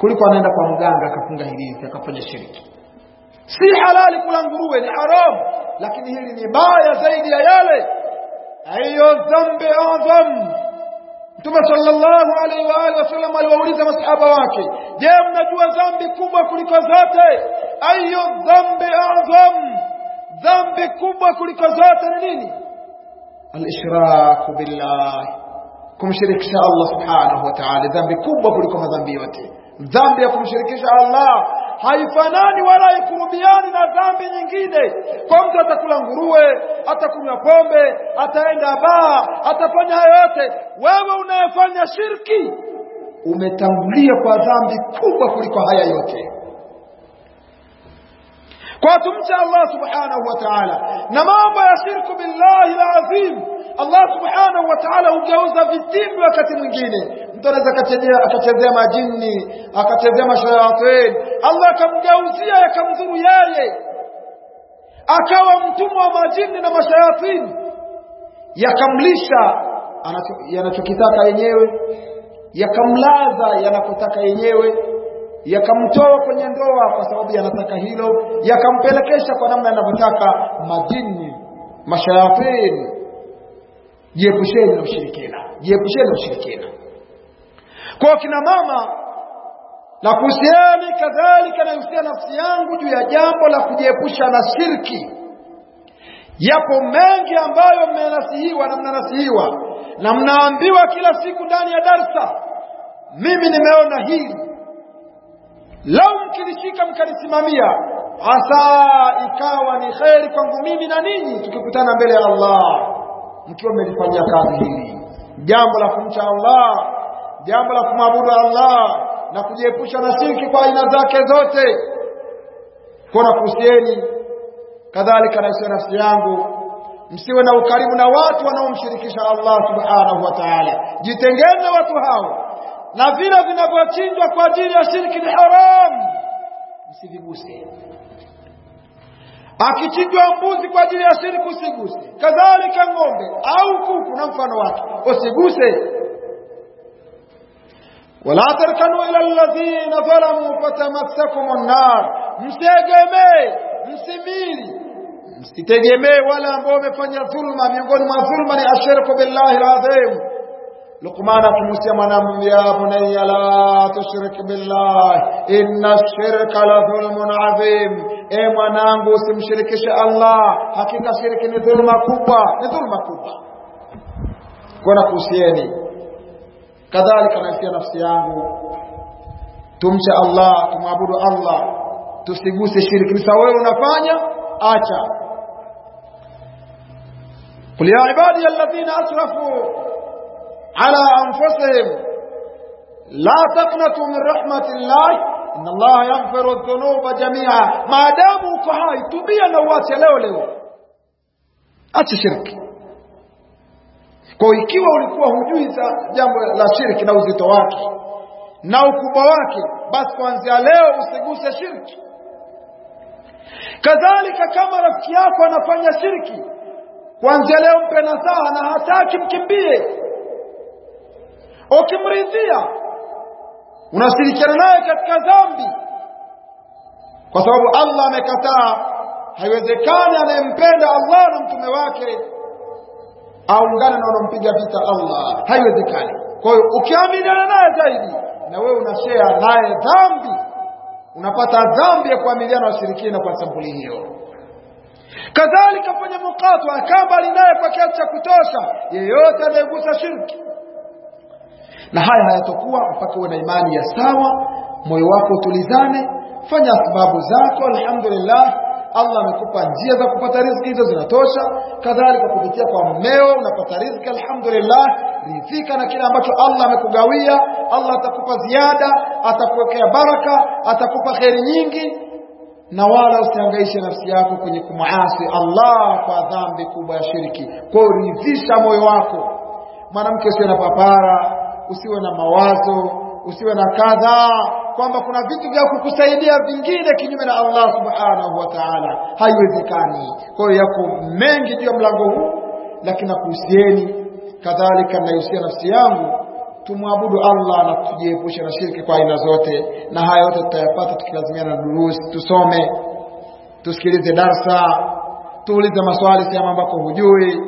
kuliko anaenda kwa mganga akafunga hirizi akafanya shiriki. Si halali kula nguruwe ni haramu lakini hili ni baya zaidi ya yale. Ayo dhambi adham. Mtume sallallahu alaihi wa alihi wasallam aliwauliza masahaba wake, je, mnajua dhambi kubwa kuliko zote? Ayo dhambi adham, dhambi kubwa kuliko zote ni nini? Al-ishraku billah, kumshirikisha Allah subhanahu wa ta'ala, dhambi kubwa kuliko madhambi yote. Dhambi ya kumshirikisha Allah haifanani wala haikurubiani na dhambi nyingine. Kwa mtu atakula nguruwe, atakunywa pombe, ataenda baa, atafanya hayo yote, wewe unayefanya shirki umetangulia kwa dhambi kubwa kuliko haya yote. Kwa tumcha Allah subhanahu wa ta'ala na mambo ya shirku billahi alazim Allah subhanahu wa ta'ala hugeuza vitimbi wakati mwingine mtu anaweza akachezea majini akachezea mashayatini Allah akamgeuzia yakamdhuru yeye. Akawa mtumwa wa majini na mashayatini yakamlisha yanachokitaka yenyewe. Yakamlaza yanakotaka yenyewe. Yakamtoa kwenye ndoa kwa sababu yanataka hilo. Yakampelekesha kwa namna yanavyotaka majini mashayatin jiepusheni na ushirikina. Jiepusheni na ushirikina kwa kina mama na kuhusiani kadhalika nahusia nafsi yangu juu ya jambo la kujiepusha na shirki. Yapo mengi ambayo mmenasihiwa na mnanasihiwa na mnaambiwa kila siku ndani ya darsa. Mimi nimeona hili. Lau mkilishika mkalisimamia hasa ikawa ni kheri kwangu mimi na ninyi tukikutana mbele ya Allah mkiwa mmelifanyia kazi hili. Jambo la kumcha Allah jambo la kumwabudu Allah na kujiepusha na shirki kwa aina zake zote. Kuna kuhusieni kadhalika na nafsi yangu. Msiwe na ukaribu na watu wanaomshirikisha Allah subhanahu wa ta'ala. Jitengeni na watu hao. Na vile vinavyochinjwa kwa ajili ya shirki ni haram. Msiviguse. Akichinjwa mbuzi kwa ajili ya shirki usiguse. Kadhalika ng'ombe au kuku na mfano wake. Usiguse wala tarkanu ila alladhina zalamu fatamassakum an-nar msiegemee msimili msitegemee wale ambao wamefanya dhulma. Miongoni mwa dhulma ni ashirku billahi alazim. Luqman akimhusia mwanamume ya bunayya la tushrik billah inna shirka la adhim e mwanangu usimshirikishe Allah. Hakika shirki ni dhulma kubwa ni dhulma kubwa. Kwa kuhusieni كذلك نفسي نفسي يعني تمشى الله تمعبد الله. تستغوث الشرك. نساوه نفانيا آتشا قل يا عبادي الذين أسرفوا على أنفسهم لا تقنطوا من رحمة الله. إن الله يغفر الذنوب جميعا. ما داموا كهاي تبين واتي لولو أتشرك. شرك kwa ikiwa ulikuwa hujui jambo la shirki na uzito wake na ukubwa wake basi kuanzia leo usiguse shirki. Kadhalika kama rafiki yako anafanya shirki kuanzia leo mpe nasaha na hataki mkimbie. Ukimridhia unashirikiana naye katika dhambi. Kwa sababu Allah amekataa haiwezekani anayempenda Allah na mtume wake aungane na wanaompiga vita Allah. Haiwezekani. Kwa hiyo ukiaminiana naye zaidi na wewe unashare naye dhambi. Unapata dhambi ya kuamiliana washirikina kwa sampuli hiyo. Kadhalika kwenye mukatwa kamba naye kwa kiasi cha kutosha yeyote anayegusa shirki. Na haya hayatokuwa mpaka uwe na imani ya sawa moyo wako utulizane fanya sababu zako alhamdulillah Allah amekupa njia za kupata riziki hizo zinatosha. Kadhalika kupitia kwa mmeo unapata riziki alhamdulillah. Ridhika na kile ambacho Allah amekugawia. Allah atakupa ziada atakuwekea baraka atakupa kheri nyingi. Na wala usihangaishe nafsi yako kwenye kumuasi Allah kwa dhambi kubwa ya shiriki. kwa hiyo ridhisha moyo wako. Mwanamke usiwe na papara usiwe na mawazo usiwe na kadhaa kwamba kuna vitu vya kukusaidia vingine kinyume na Allah subhanahu wa ta'ala. Haiwezekani. Kwa hiyo yako mengi juu ya mlango huu lakini nakuhusieni kadhalika naihusia nafsi yangu tumwabudu Allah na tujiepushe na shirki kwa aina zote. Na haya yote tutayapata tukilazimiana na durusi. Tusome tusikilize darsa tuulize maswali sehemu ambako hujui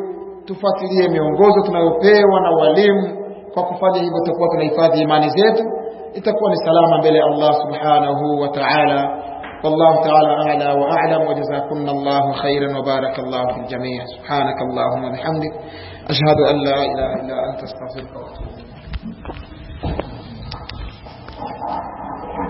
tufuatilie miongozo tunayopewa na walimu kwa kufanya hivyo tutakuwa tunahifadhi imani zetu itakuwa ni salama الله سبحانه وتعالى. والله تعالى أعلى وأعلم. وجزاكم الله خيرا وبارك الله في الجميع. سبحانك اللهم وبحمدك. أشهد أن لا إله إلا أنت أستغفرك وأتوب إليك.